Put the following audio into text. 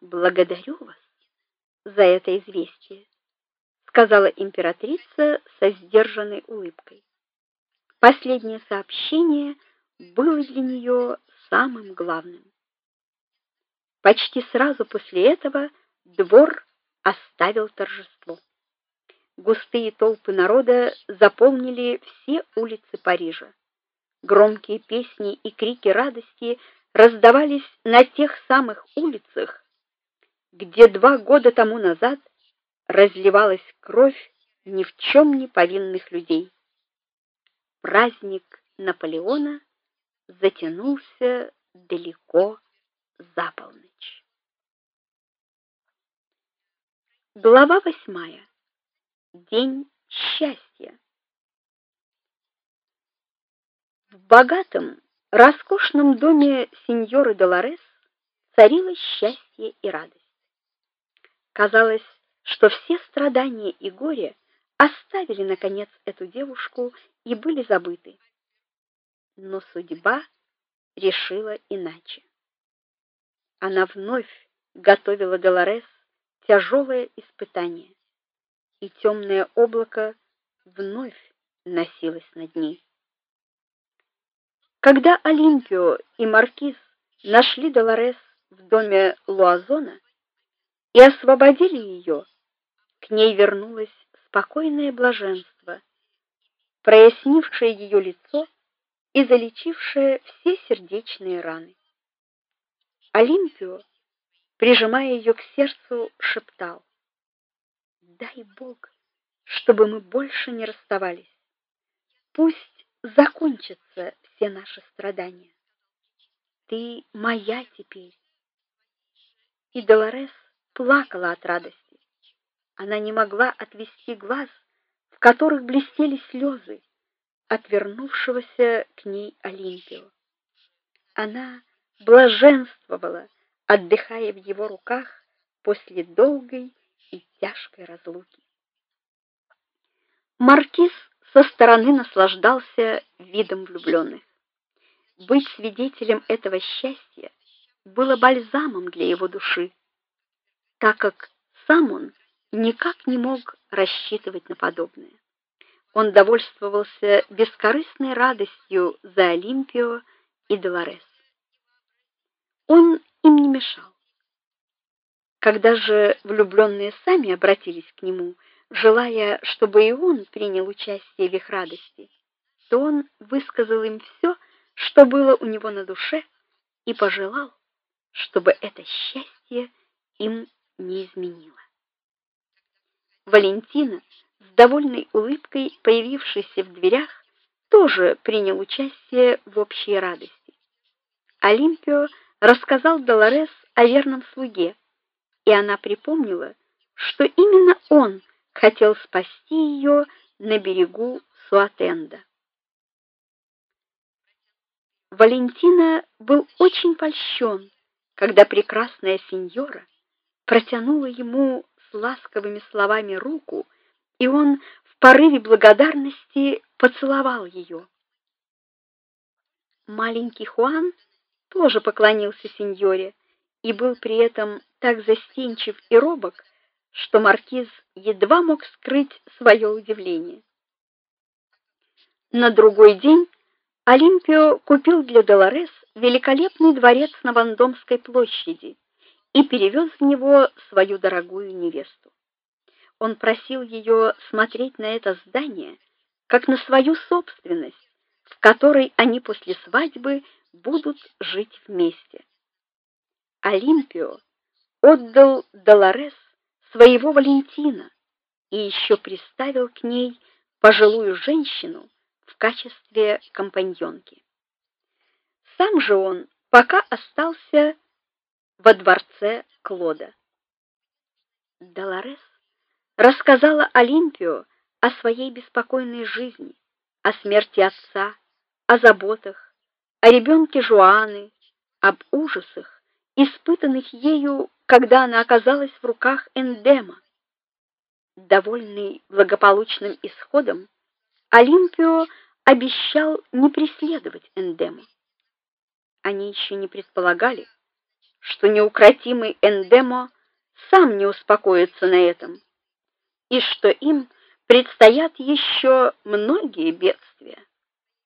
Благодарю вас за это известие, сказала императрица со сдержанной улыбкой. Последнее сообщение было для нее самым главным. Почти сразу после этого двор оставил торжество. Густые толпы народа заполнили все улицы Парижа. Громкие песни и крики радости раздавались на тех самых улицах, где два года тому назад разливалась кровь ни в чем не повинных людей. Праздник Наполеона затянулся далеко за полночь. Глава восьмая. День счастья. В богатом, роскошном доме сеньоры Долорес царило счастье и радость. Казалось, что все страдания и горе оставили наконец эту девушку и были забыты. Но судьба решила иначе. Она вновь готовила Долорес тяжелое испытание, и темное облако вновь носилось над ней. Когда Олимпио и маркиз нашли Долорес в доме Луазона и освободили ее, к ней вернулось спокойное блаженство, прояснившее ее лицо и залечившее все сердечные раны. Олимпио, прижимая ее к сердцу, шептал: "Дай Бог, чтобы мы больше не расставались. Пусть закончатся все наши страдания. Ты моя теперь". И Долорес плакала от радости. Она не могла отвести глаз, в которых блестели слезы отвернувшегося к ней Олимпио. Она блаженствовала, отдыхая в его руках после долгой и тяжкой разлуки. Маркиз со стороны наслаждался видом влюбленных. Быть свидетелем этого счастья было бальзамом для его души, так как сам он никак не мог рассчитывать на подобное. Он довольствовался бескорыстной радостью за Олимпио и Долорес. Он им не мешал. Когда же влюбленные сами обратились к нему, желая, чтобы и он принял участие в их радости, то он высказал им все, что было у него на душе, и пожелал, чтобы это счастье им не изменило. Валентина, с довольной улыбкой появившийся в дверях, тоже принял участие в общей радости. Олимпио рассказал Долорес о верном слуге, и она припомнила, что именно он хотел спасти ее на берегу Суатенда. Валентина был очень польщен, когда прекрасная сеньора протянула ему с ласковыми словами руку, и он в порыве благодарности поцеловал ее. Маленький Хуан тоже поклонился сеньоре и был при этом так застенчив и робок, что маркиз едва мог скрыть свое удивление. На другой день Олимпио купил для Долорес великолепный дворец на Вандомской площади и перевез в него свою дорогую невесту. Он просил ее смотреть на это здание как на свою собственность, в которой они после свадьбы будут жить вместе. Олимпио отдал Долорес своего Валентина и еще приставил к ней пожилую женщину в качестве компаньонки. Сам же он пока остался во дворце Клода. Долорес рассказала Олимпио о своей беспокойной жизни, о смерти отца, о заботах, о ребенке Жуаны, об ужасах, испытанных ею, когда она оказалась в руках Эндема. Довольный благополучным исходом, Олимпио обещал не преследовать Эндему. Они еще не предполагали, что неукротимый Эндемо сам не успокоится на этом, и что им предстоят еще многие бедствия.